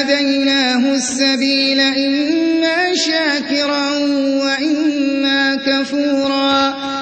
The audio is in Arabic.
هديناه السَّبِيلَ إِمَّا شَاكِرًا وَإِمَّا كَفُورًا.